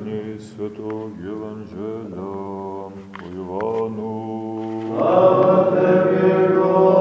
Čitanje Svetog Evanđelja po Jovanu. Slava Tebi, Gospodi,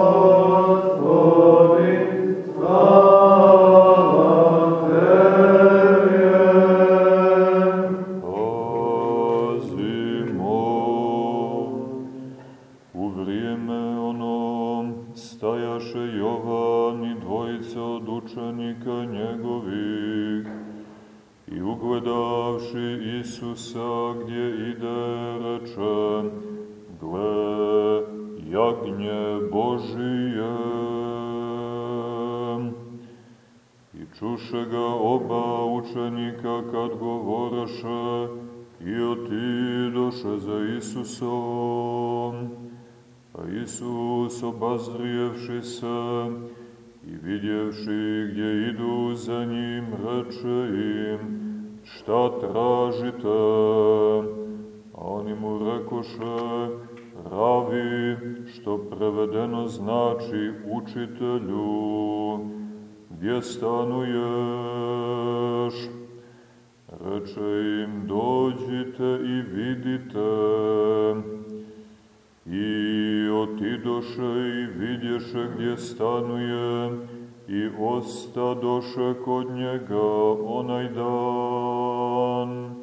znači učitelju, gdje stanuješ? Reče im, dođite i vidite. I otidoše i vidješe gdje stanuje i ostadoše kod njega onaj dan.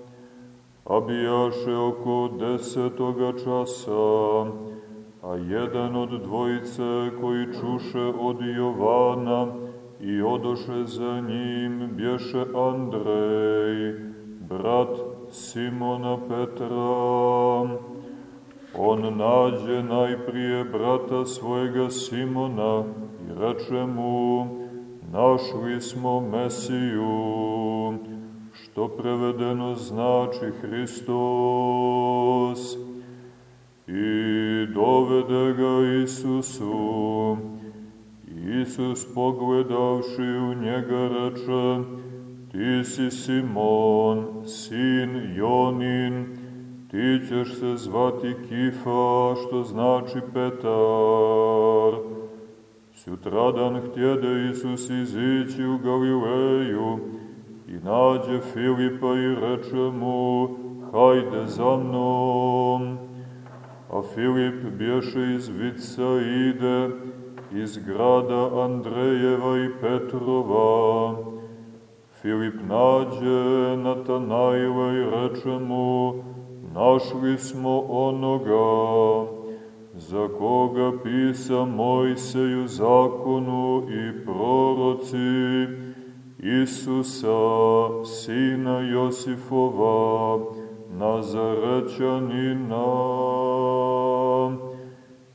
A bijaše oko desetoga časa, a jedan od dvojice koji čuše od Jovana i odoše za njim bješe Andrej, brat Simona Petra. On nađe najprije brata svojega Simona i reče mu, našli smo Mesiju, što prevedeno znači Hristos. I dovede ga Isusu. Isus pogledavši u njega reče, ti si Simon, sin Jonin, ti ćeš se zvati Kifa, što znači Petar. Sutradan htjede Isus izići u Galileju i nađe Filipa i reče mu, hajde za mnom. A Filip bješe iz Vica ide, iz grada Andrejeva i Petrova. Filip nađe Natanaila i reče mu, našli smo onoga za koga pisa Mojseju zakonu i proroci Isusa, sina Josifova, Nazarećanina.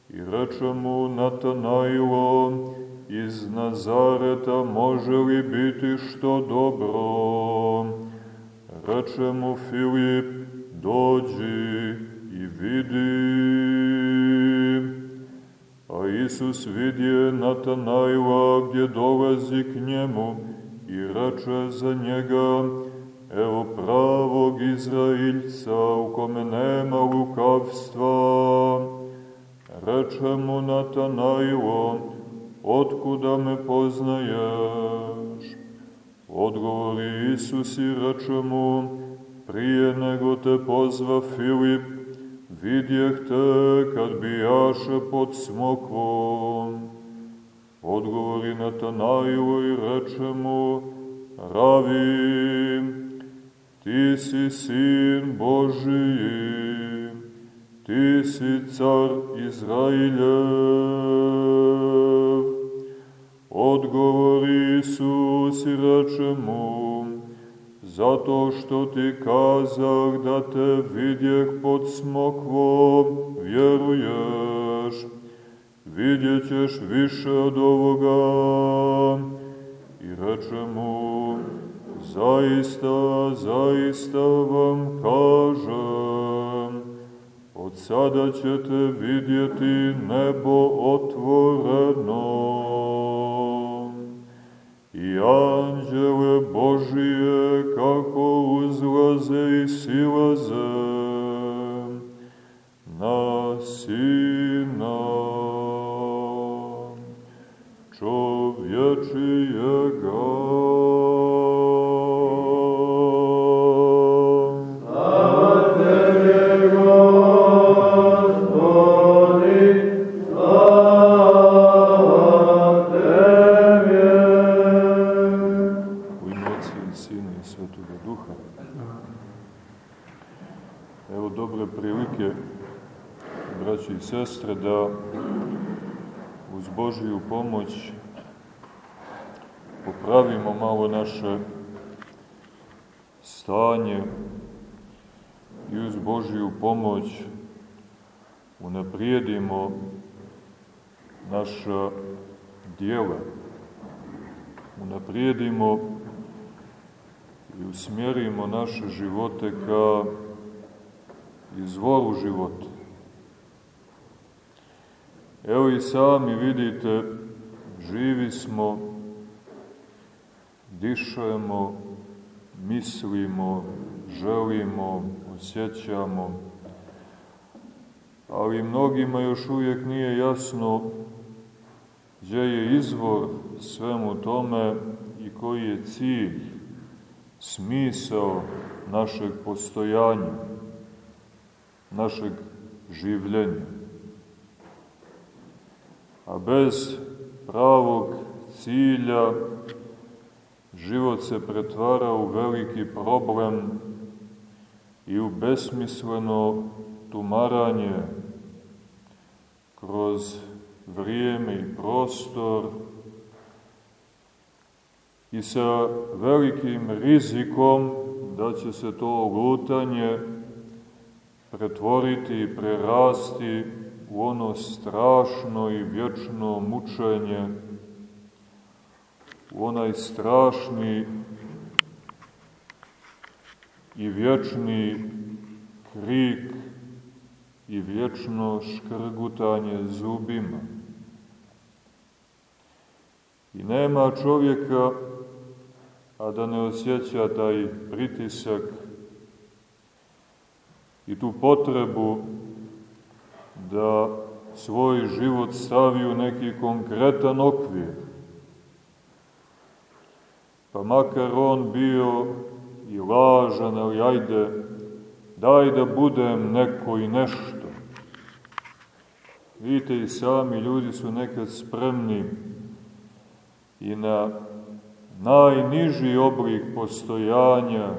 I reče mu Natanailo, iz Nazareta može li biti što dobro? Reče mu Filip, dođi i vidi. A Isus vidje Natanaila gdje dolazi k njemu i reče za njega, evo pravog Izraeljca u kome nema lukavstva. Reče mu Natanailo, otkuda me poznaješ? Odgovori Isus i reče mu, prije nego te pozva Filip, vidjeh te kad bijaše pod smokvom. Odgovori Natanailo i reče mu, ravi, ti si sin Božiji, ti si car Izrailjev. Odgovori Isus i reče mu, zato što ti kazah da te vidjeh pod smokvom, vjeruješ, vidjet ćeš više od ovoga. I reče mu, zaista, zaista vam kažem, od sada ćete vidjeti nebo otvoreno i anđele Božije kako uzlaze i silaze na Sina čovječijega. Pomoć popravimo malo naše stanje i uz Božiju pomoć unaprijedimo naša dijela, unaprijedimo i usmjerimo naše živote ka izvoru života. Evo i sami vidite, živi smo, dišemo, mislimo, želimo, osjećamo, ali mnogima još uvijek nije jasno gdje je izvor svemu tome i koji je cilj, smisao našeg postojanja, našeg življenja. A bez pravog cilja. Život se pretvara u veliki problem i u besmisleno tumaranje. Kroz vrijeme i prostor i sa velikim rizikom da će se to lutanje pretvoriti i prerasti u ono strašno i vječno mučenje, u onaj strašni i vječni krik i vječno škrgutanje zubima. I nema čovjeka, a da ne osjeća taj pritisak i tu potrebu da svoj život stavi u neki konkretan okvir. Pa makar on bio i lažan, ali ajde, daj da budem neko i nešto. Vidite i sami ljudi su nekad spremni i na najniži oblik postojanja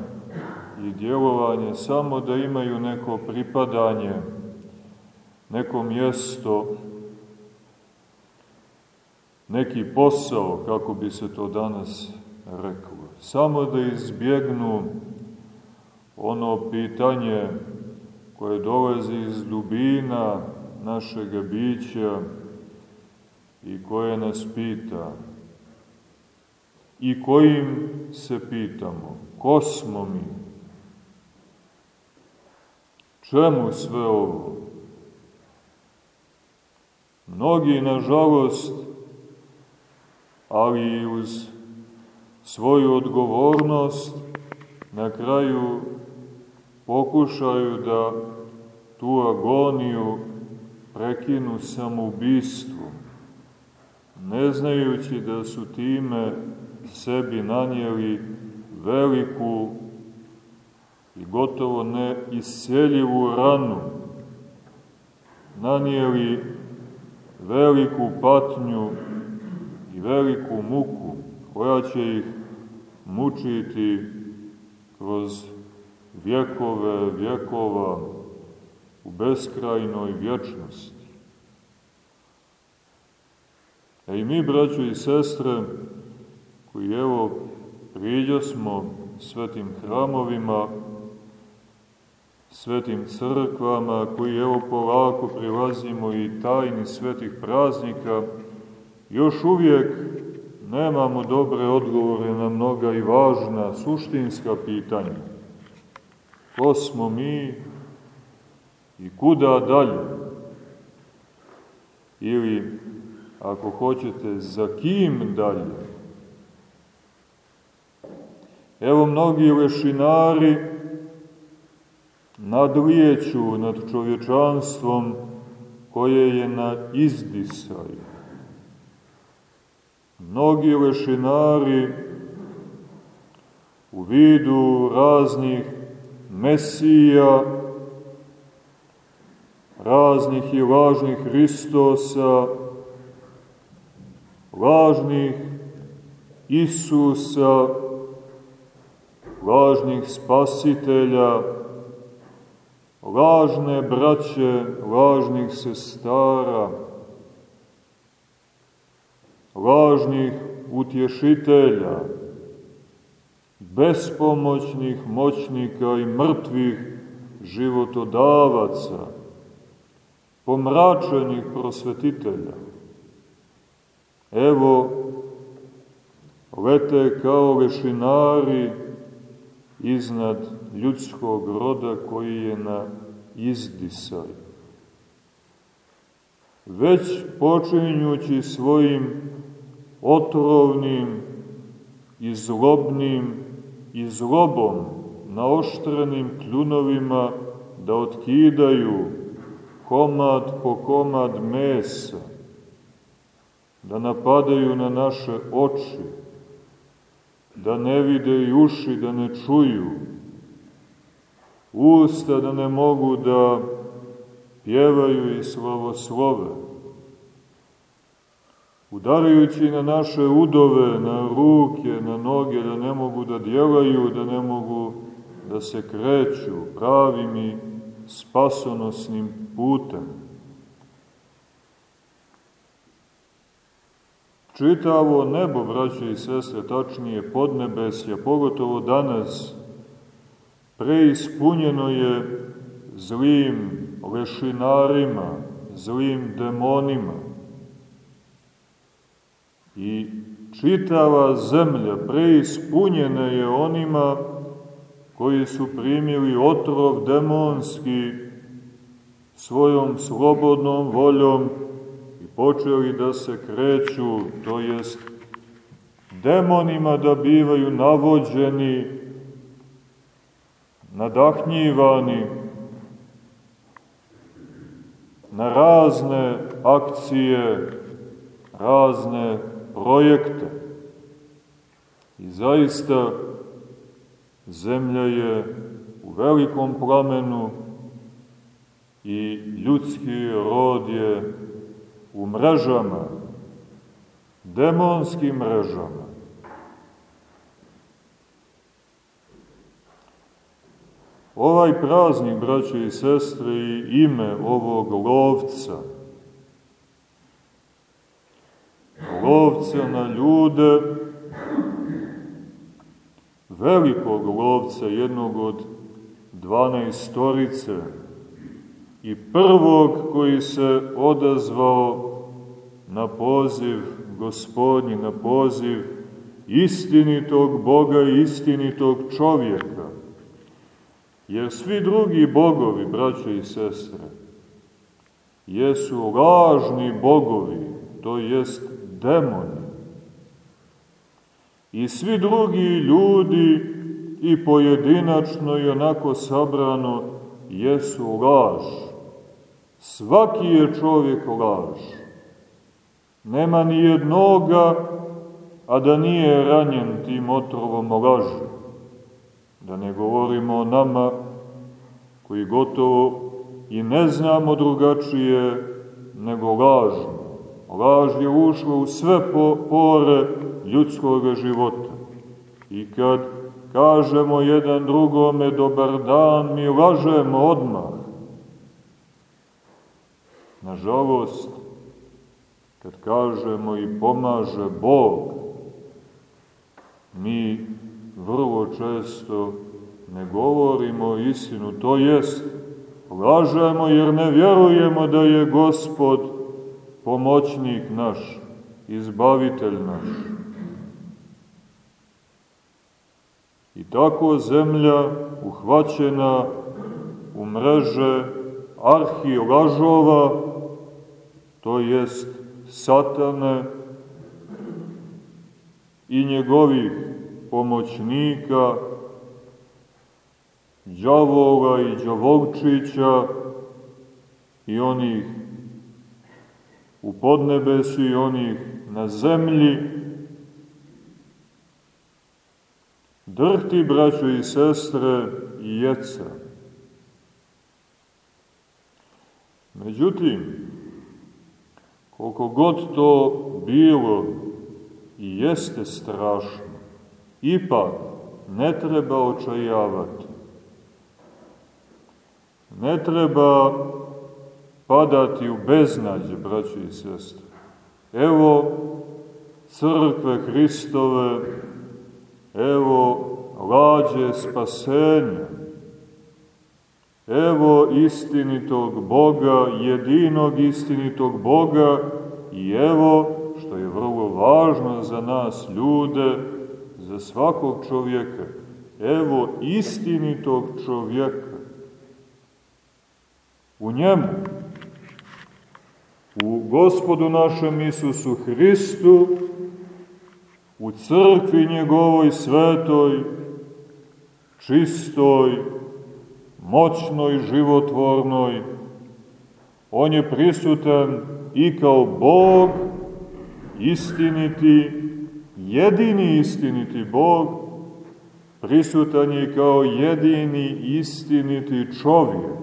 i djelovanja samo da imaju neko pripadanje, neko mjesto, neki posao, kako bi se to danas reklo. Samo da izbjegnu ono pitanje koje dolazi iz dubina našeg bića i koje nas pita i kojim se pitamo, ko smo mi? Čemu sve ovo? Mnogi, nažalost, ali i uz svoju odgovornost, na kraju pokušaju da tu agoniju prekinu samoubistvom, ne znajući da su time sebi nanijeli veliku i gotovo ne isceljivu ranu, nanijeli veliku patnju i veliku muku koja će ih mučiti kroz vjekove vjekova u beskrajnoj vječnosti. A i mi, braćo i sestre, koji evo priđo smo svetim hramovima, svetim crkvama, koji evo polako prilazimo i tajni svetih praznika, još uvijek nemamo dobre odgovore na mnoga i važna suštinska pitanja. Ko smo mi i kuda dalje? Ili, ako hoćete, za kim dalje? Evo mnogi lešinari nadlijeću nad čovječanstvom koje je na izdisaju. Mnogi lešinari u vidu raznih mesija, raznih i lažnih Hristosa, lažnih Isusa, lažnih spasitelja, lažne braće, lažnih sestara, lažnih utješitelja, bespomoćnih moćnika i mrtvih životodavaca, pomračenih prosvetitelja. Evo, lete kao lešinari iznad ljudskog roda koji je na izdisaj. Već počinjući svojim otrovnim i zlobnim i zlobom naoštrenim kljunovima da otkidaju komad po komad mesa, da napadaju na naše oči, da ne vide i uši, da ne čuju, usta da ne mogu da pjevaju i slavoslove, udarajući na naše udove, na ruke, na noge, da ne mogu da djelaju, da ne mogu da se kreću pravim i spasonosnim putem. Čitavo nebo, braće i sestre, tačnije podnebesja, pogotovo danas, preispunjeno je zlim lešinarima, zlim demonima. I čitava zemlja preispunjena je onima koji su primili otrov demonski svojom slobodnom voljom i počeli da se kreću, to jest demonima da bivaju navođeni, nadahnjivani na razne akcije, razne projekte. I zaista zemlja je u velikom plamenu i ljudski rod je u mrežama, demonskim mrežama. Ovaj praznik, braće i sestre, i ime ovog lovca, lovca na ljude, velikog lovca, jednog od dvanaestorice i prvog koji se odazvao na poziv gospodnji, na poziv istinitog Boga i istinitog čovjeka. Jer svi drugi bogovi, braće i sestre, jesu lažni bogovi, to jest demoni. I svi drugi ljudi i pojedinačno i onako sabrano jesu laž. Svaki je čovjek laž. Nema ni jednoga, a da nije ranjen tim otrovom laži. Da ne govorimo o nama koji gotovo i ne znamo drugačije nego lažno. Laž je ušla u sve pore ljudskog života. I kad kažemo jedan drugome dobar dan, mi lažemo odmah. Nažalost, kad kažemo i pomaže Bog, mi vrlo često ne govorimo istinu, to jest lažemo jer ne vjerujemo da je Gospod pomoćnik naš, izbavitelj naš. I tako zemlja uhvaćena u mreže arhilažova, to jest satane i njegovih pomoćnika, đavola i đavolčića i onih u podnebesu i onih na zemlji, drhti, braćo i sestre, i jeca. Međutim, koliko god to bilo i jeste strašno, ipak ne treba očajavati. Ne treba padati u beznađe, braći i sestre. Evo crkve Hristove, evo lađe spasenja, evo istinitog Boga, jedinog istinitog Boga i evo, što je vrlo važno za nas ljude, za svakog čovjeka, evo istinitog čovjeka. U njemu, u gospodu našem Isusu Hristu, u crkvi njegovoj svetoj, čistoj, moćnoj, životvornoj, on je prisutan i kao Bog, istiniti, jedini istiniti Bog, prisutan je kao jedini istiniti čovjek.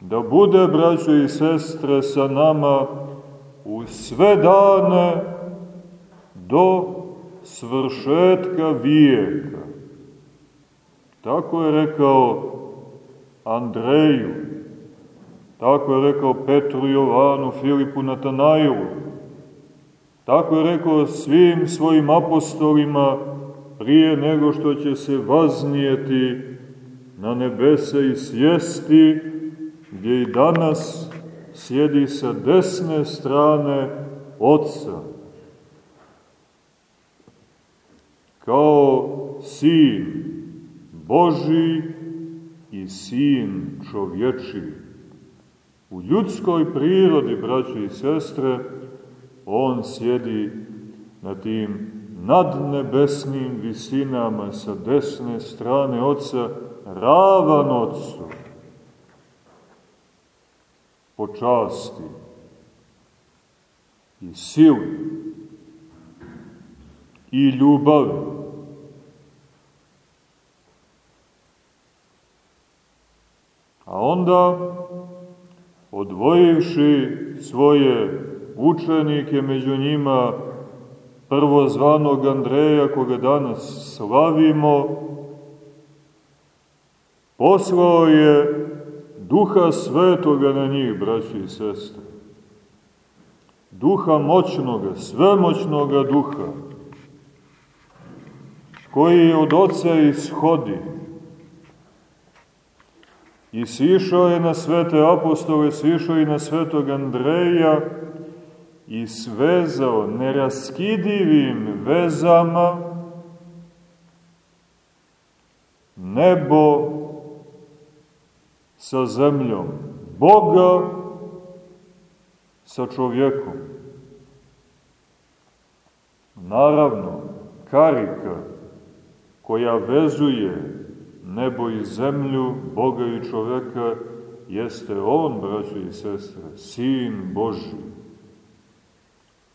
Da bude, braćo i sestre, sa nama u sve dane do svršetka vijeka. Tako je rekao Andreju, tako je rekao Petru, Jovanu, Filipu, Natanailu, tako je rekao svim svojim apostolima prije nego što će se vaznijeti na nebese i sjesti, gdje i danas sjedi sa desne strane Otca. Kao sin Boži i sin čovječi. U ljudskoj prirodi, braći i sestre, on sjedi na tim nadnebesnim visinama sa desne strane Otca, ravan Otcu po časti i sili i ljubavi. A onda, odvojivši svoje učenike, među njima prvozvanog Andreja, koga danas slavimo, poslao je duha svetoga na njih, braći i sestre. Duha moćnoga, svemoćnoga duha, koji od oca ishodi. I sišao je na svete apostole, sišao i na svetog Andreja i svezao neraskidivim vezama nebo sa zemljom, Boga sa čovjekom. Naravno, karika koja vezuje nebo i zemlju, Boga i čoveka, jeste On, braćo i sestre, Sin Boži.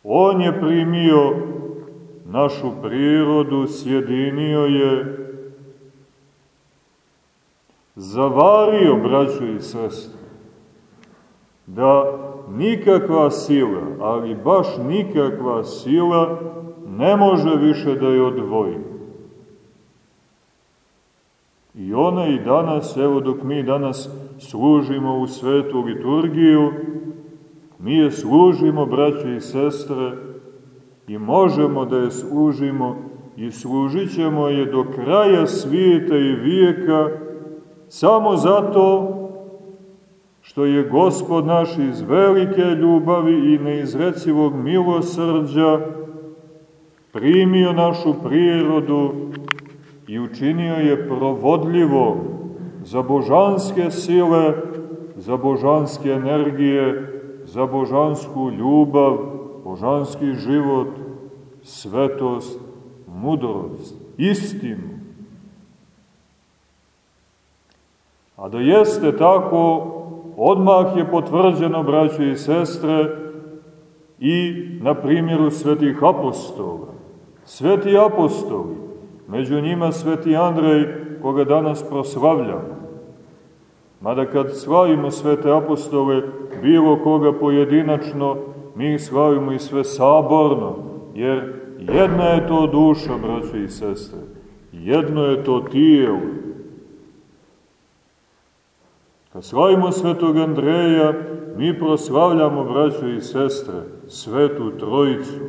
On je primio našu prirodu, sjedinio je zavario, braćo i sestre, da nikakva sila, ali baš nikakva sila ne može više da je odvoji. I ona i danas, evo dok mi danas služimo u svetu liturgiju, mi je služimo, braće i sestre, i možemo da je služimo i služit je do kraja svijeta i vijeka, samo zato što je Gospod naš iz velike ljubavi i neizrecivog milosrđa primio našu prirodu i učinio je provodljivom za božanske sile, za božanske energije, za božansku ljubav, božanski život, svetost, mudrost, istinu. A da jeste tako, odmah je potvrđeno, braće i sestre, i na primjeru svetih apostola. Sveti apostoli, među njima sveti Andrej, koga danas proslavljamo. Mada kad slavimo svete apostole, bilo koga pojedinačno, mi slavimo i sve saborno, jer jedna je to duša, braće i sestre, jedno je to tijelo. Kad slavimo svetog Andreja, mi proslavljamo, braće i sestre, svetu trojicu.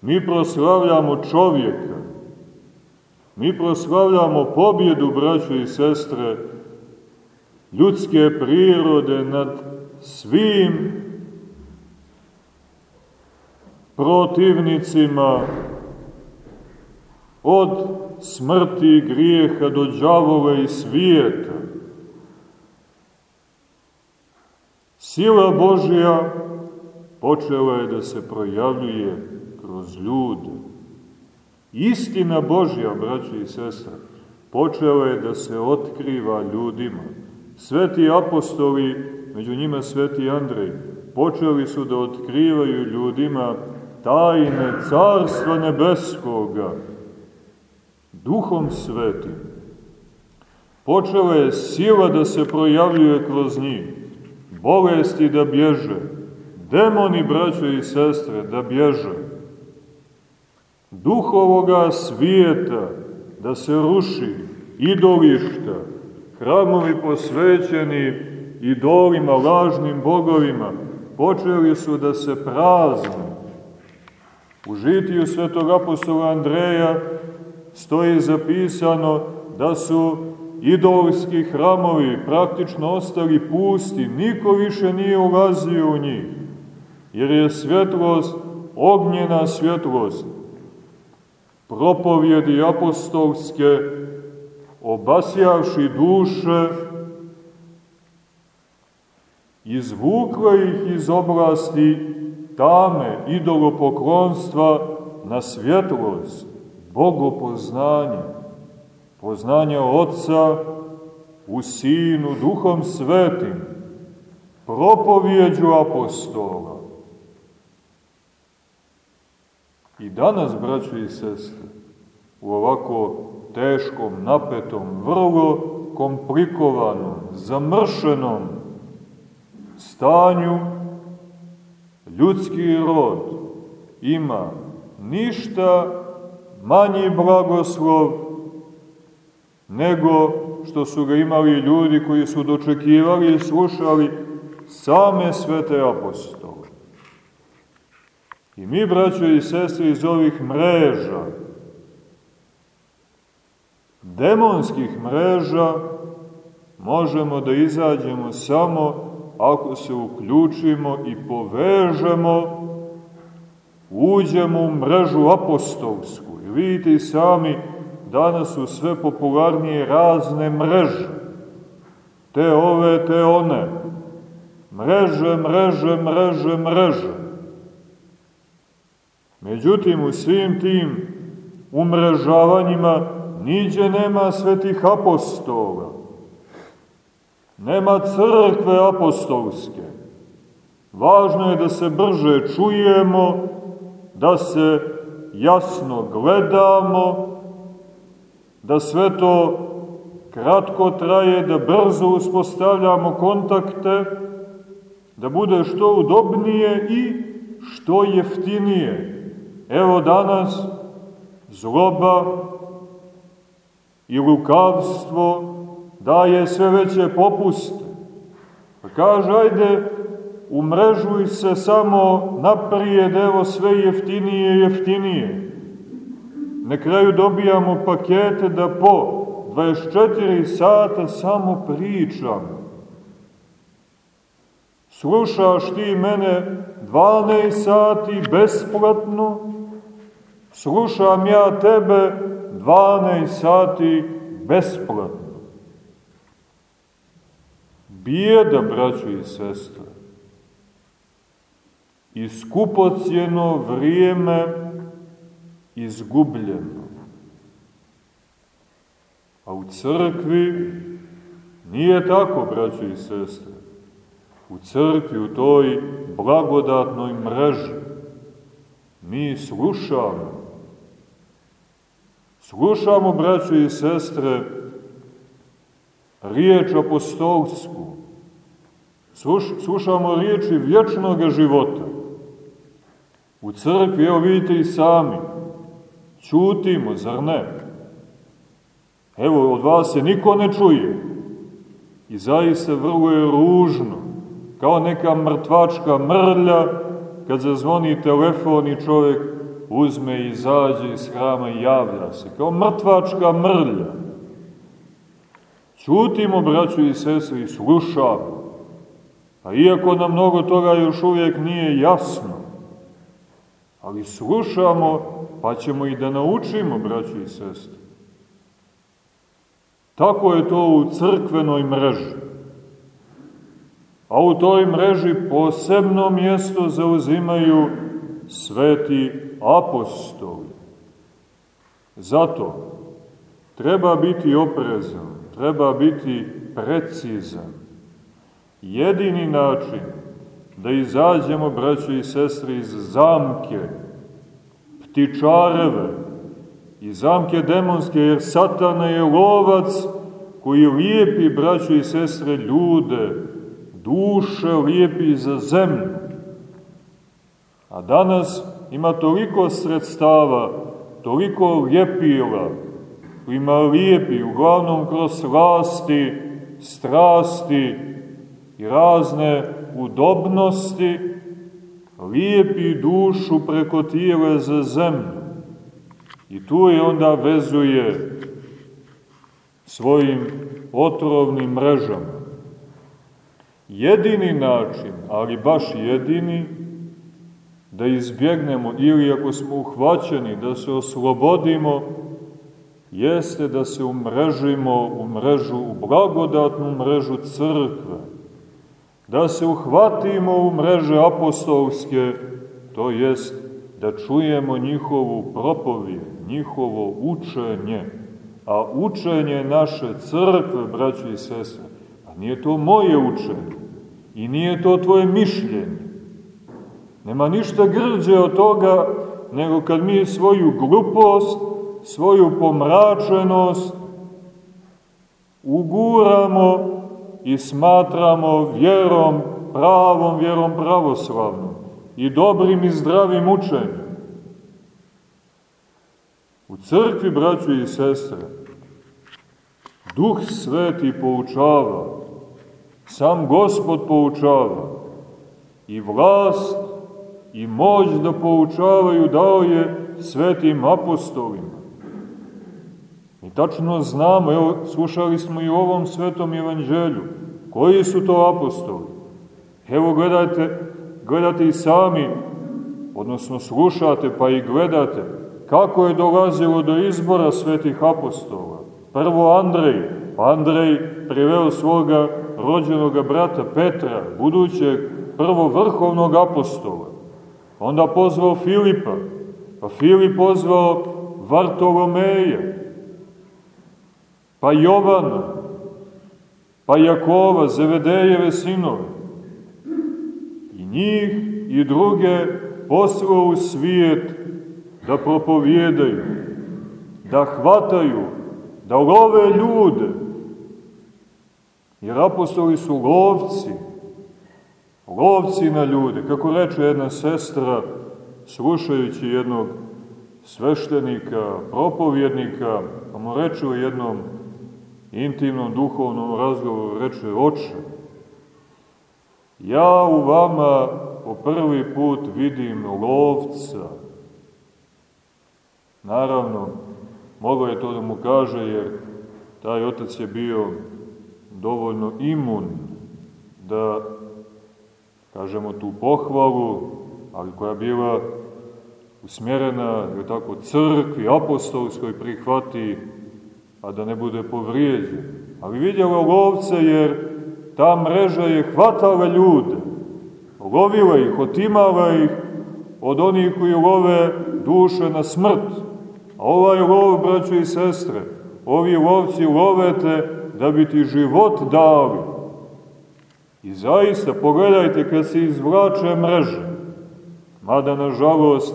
Mi proslavljamo čovjeka. Mi proslavljamo pobjedu, braće i sestre, ljudske prirode nad svim protivnicima od smrti i grijeha do džavove i svijeta. Sila Božja počela je da se projavljuje kroz ljude. Istina Božja, braći i sestre, počela je da se otkriva ljudima. Sveti apostoli, među njima sveti Andrej, počeli su da otkrivaju ljudima tajne carstva nebeskoga, duhom svetim. Počela je sila da se projavljuje kroz njih, bolesti da bježe, demoni, braćo i sestre, da bježe, duh ovoga svijeta da se ruši, idolišta, hramovi posvećeni idolima, lažnim bogovima, počeli su da se prazne. U žitiju svetog apostola Andreja stoji zapisano da su idolski hramovi praktično ostali pusti, niko više nije ulazio u njih, jer je svjetlost, ognjena svjetlost, propovjedi apostolske, obasjavši duše, izvukla ih iz oblasti tame idolopoklonstva na svjetlost, bogopoznanje, poznanje Otca u Sinu, Duhom Svetim, propovjeđu apostola. I danas, braćo i sestre, u ovako teškom, napetom, vrlo komplikovanom, zamršenom stanju, ljudski rod ima ništa manji blagoslov nego što su ga imali ljudi koji su dočekivali i slušali same svete apostole. I mi, braćo i sestre, iz ovih mreža, demonskih mreža, možemo da izađemo samo ako se uključimo i povežemo, uđemo u mrežu apostolsku. Vidite i sami, danas su sve popularnije razne mreže. Te ove, te one. Mreže, mreže, mreže, mreže. Međutim, u svim tim umrežavanjima niđe nema svetih apostola. Nema crkve apostolske. Važno je da se brže čujemo, da se jasno gledamo, da sve to kratko traje, da brzo uspostavljamo kontakte, da bude što udobnije i što jeftinije. Evo danas zloba i lukavstvo daje sve veće popuste. Pa kaže, ajde, umrežuj se samo naprijed, evo sve jeftinije, jeftinije. Na kraju dobijamo pakete da po 24 sata samo pričam. Slušaš ti mene 12 sati besplatno, slušam ja tebe 12 sati besplatno. Bijeda, braćo i sestre, i skupocijeno vrijeme izgubljeno. A u crkvi nije tako, braćo i sestre. U crkvi, u toj blagodatnoj mreži, mi slušamo Slušamo, braćo i sestre, riječ apostolsku. Sluš, slušamo riječi vječnog života. U crkvi, evo vidite i sami, čutimo, zar ne? Evo, od vas se niko ne čuje. I zaista vrlo je ružno, kao neka mrtvačka mrlja, kad zazvoni telefon i čovjek uzme i izađe iz hrama i javlja se, kao mrtvačka mrlja. Čutimo, braću i sestri, i slušamo. A iako nam mnogo toga još uvijek nije jasno, ali slušamo, pa ćemo i da naučimo, braću i sestri. Tako je to u crkvenoj mreži. A u toj mreži posebno mjesto zauzimaju sveti apostoli. Zato treba biti oprezan, treba biti precizan. Jedini način da izađemo, braćo i sestre, iz zamke, ptičareve, iz zamke demonske, jer satana je lovac koji lijepi, braćo i sestre, ljude, duše lijepi za zemlju. A danas ima toliko sredstava, toliko lijepila, ima lijepi, uglavnom kroz slasti, strasti i razne udobnosti, lijepi dušu preko tijele za zemlju. I tu je onda vezuje svojim otrovnim mrežama. Jedini način, ali baš jedini, da izbjegnemo ili ako smo uhvaćeni da se oslobodimo, jeste da se umrežimo u mrežu, u blagodatnu mrežu crkve, da se uhvatimo u mreže apostolske, to jest da čujemo njihovu propovijed, njihovo učenje, a učenje naše crkve, braći i sestre, a nije to moje učenje i nije to tvoje mišljenje, Nema ništa grđe od toga nego kad mi svoju glupost, svoju pomračenost uguramo i smatramo vjerom, pravom vjerom pravoslavnom i dobrim i zdravim učenjem. U crkvi, braću i sestre, Duh Sveti poučava, sam Gospod poučava i vlast i moć da poučavaju dao je svetim apostolima. Mi tačno znamo, evo, slušali smo i u ovom svetom evanđelju, koji su to apostoli. Evo, gledajte, gledate i sami, odnosno slušate pa i gledate, kako je dolazilo do izbora svetih apostola. Prvo Andrej, pa Andrej priveo svoga rođenog brata Petra, budućeg prvo vrhovnog apostola. Onda pozvao Filipa, pa Filip pozvao Vartolomeja, pa Jovana, pa Jakova, Zevedejeve sinove. I njih i druge poslao u svijet da propovjedaju, da hvataju, da love ljude. Jer apostoli su lovci, lovci na ljude. Kako reče jedna sestra, slušajući jednog sveštenika, propovjednika, pa mu reče u jednom intimnom duhovnom razgovoru, reče, oče, ja u vama po prvi put vidim lovca. Naravno, mogao je to da mu kaže, jer taj otac je bio dovoljno imun da kažemo tu pohvalu, ali koja bila usmjerena, je tako, crkvi apostolskoj prihvati, a da ne bude povrijeđen. Ali vidjela lovce jer ta mreža je hvatala ljude, lovila ih, otimala ih od onih koji love duše na smrt. A ovaj lov, braćo i sestre, ovi lovci lovete da bi ti život dali, I zaista, pogledajte kad se izvlače mreže, mada nažalost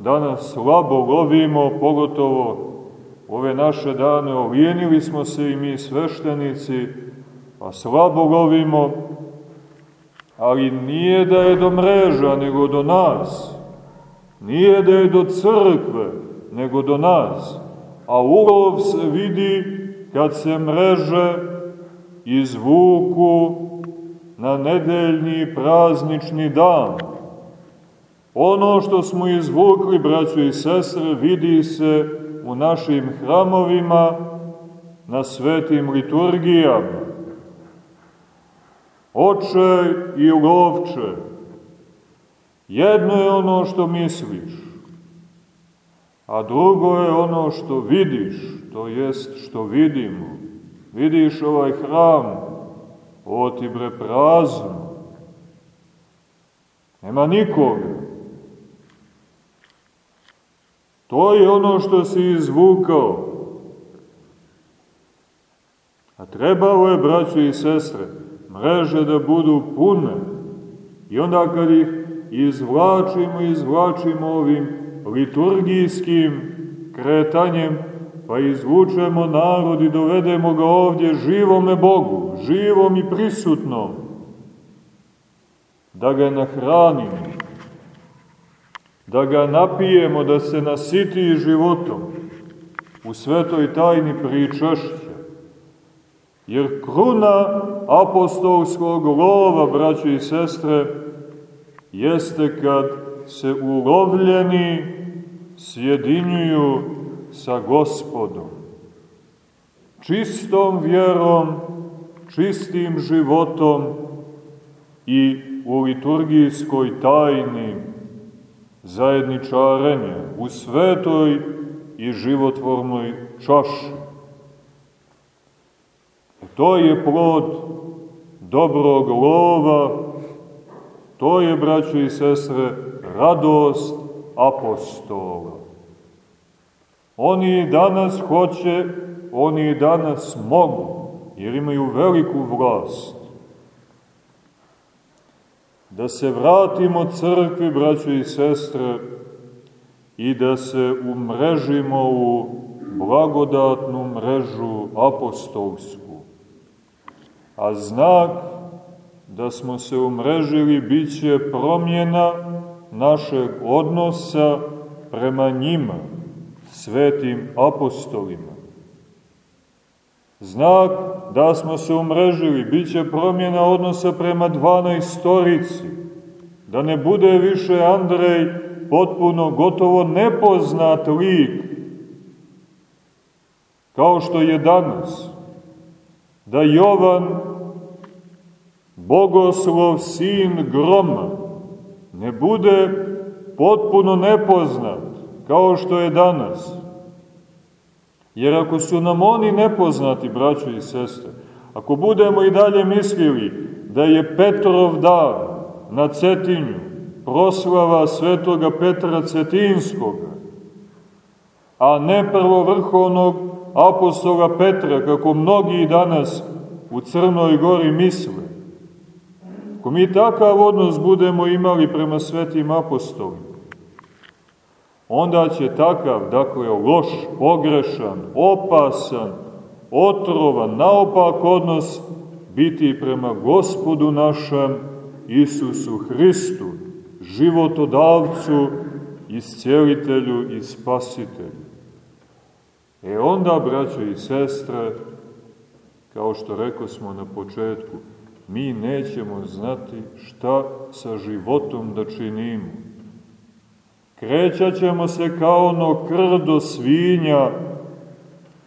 danas slabo lovimo, pogotovo ove naše dane, ovijenili smo se i mi sveštenici, pa slabo lovimo, ali nije da je do mreža, nego do nas. Nije da je do crkve, nego do nas. A ulov se vidi kad se mreže izvuku na nedeljni praznični dan. Ono što smo izvukli, braćo i sestre, vidi se u našim hramovima, na svetim liturgijama. Oče i lovče, jedno je ono što misliš, a drugo je ono što vidiš, to jest što vidimo. Vidiš ovaj hram, ovo ti bre prazno. Nema nikoga. To je ono što si izvukao. A trebalo je, braćo i sestre, mreže da budu pune. I onda kad ih izvlačimo, izvlačimo ovim liturgijskim kretanjem, pa izvučemo narod i dovedemo ga ovdje živome Bogu, živom i prisutnom, da ga nahranimo, da ga napijemo, da se nasiti životom u svetoj tajni pričašća. Jer kruna apostolskog lova, braćo i sestre, jeste kad se ulovljeni sjedinjuju sa gospodom. Čistom vjerom, čistim životom i u liturgijskoj tajni zajedničarenja, u svetoj i životvornoj čaši. E to je plod dobrog lova, to je, braćo i sestre, radost apostola. Oni danas hoće, oni danas mogu, jer imaju veliku vlast. Da se vratimo crkvi, braćo i sestre, i da se umrežimo u blagodatnu mrežu apostolsku. A znak da smo se umrežili bit će promjena našeg odnosa prema njima, svetim apostolima. Znak da smo se umrežili, bit će promjena odnosa prema dvanaistorici, da ne bude više Andrej potpuno gotovo nepoznat lik, kao što je danas, da Jovan, bogoslov, sin groma, ne bude potpuno nepoznat, kao što je danas. Jer ako su nam oni nepoznati, braćo i sestre, ako budemo i dalje mislili da je Petrov dan na Cetinju proslava svetoga Petra Cetinskoga, a ne prvovrhovnog apostola Petra, kako mnogi danas u Crnoj gori misle, ako mi takav odnos budemo imali prema svetim apostolima, onda će takav, dakle, loš, pogrešan, opasan, otrovan, naopak odnos biti prema gospodu našem Isusu Hristu, životodavcu, iscijelitelju i spasitelju. E onda, braćo i sestre, kao što rekao smo na početku, mi nećemo znati šta sa životom da činimo Krećat ćemo se kao ono krdo svinja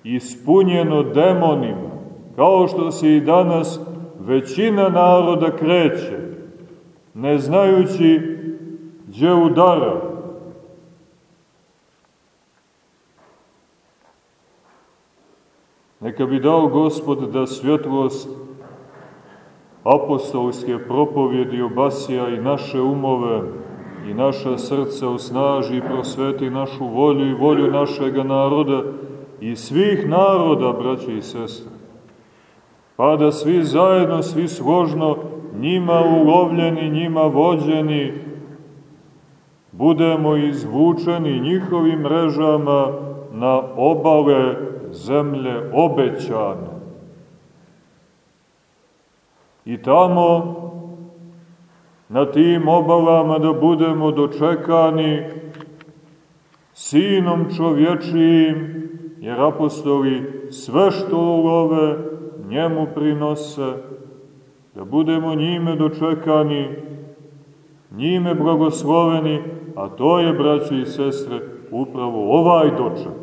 ispunjeno demonima, kao što se i danas većina naroda kreće, ne znajući gdje udara. Neka bi dao Gospod da svjetlost apostolske propovjedi obasija i naše umove, i naša srca osnaži i prosveti našu volju i volju našega naroda i svih naroda, braće i sestre. Pa da svi zajedno, svi složno, njima ulovljeni, njima vođeni, budemo izvučeni njihovim mrežama na obale zemlje obećane. I tamo na tim obalama da budemo dočekani Sinom čovječijim, jer apostoli sve što ulove njemu prinose, da budemo njime dočekani, njime blagosloveni, a to je, braći i sestre, upravo ovaj doček.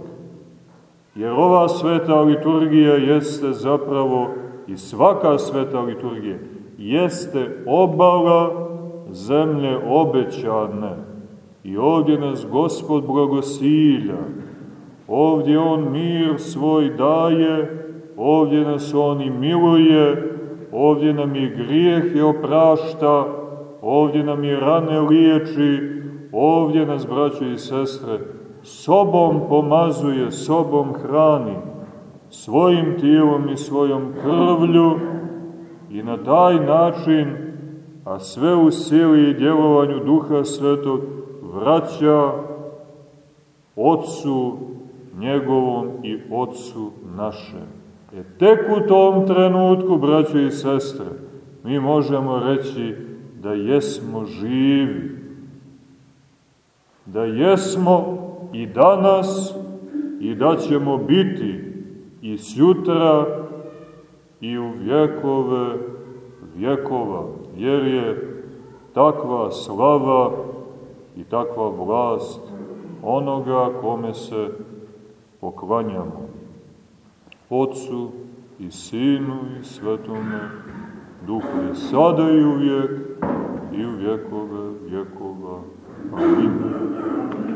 Jer ova sveta liturgija jeste zapravo i svaka sveta liturgija jeste obala zemlje obećane. I ovdje nas Gospod blagosilja, ovdje On mir svoj daje, ovdje nas On i miluje, ovdje nam je grijeh i oprašta, ovdje nam je rane liječi, ovdje nas, braće i sestre, sobom pomazuje, sobom hrani, svojim tijelom i svojom krvlju i na taj način, a sve u sili i djelovanju Duha Svetog, vraća Otcu njegovom i Otcu našem. E tek u tom trenutku, braćo i sestre, mi možemo reći da jesmo živi, da jesmo i danas i da ćemo biti i sjutra i u vjekove vjekova, jer je takva slava i takva vlast onoga kome se poklanjamo. Otcu i Sinu i Svetome Duhu je sada i uvijek i u vjekove vjekova. Amin.